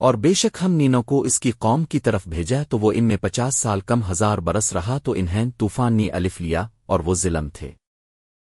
اور بے شک ہم نینوں کو اس کی قوم کی طرف بھیجا تو وہ ان میں پچاس سال کم ہزار برس رہا تو انہیں طوفان نی الف لیا اور وہ ظلم تھے۔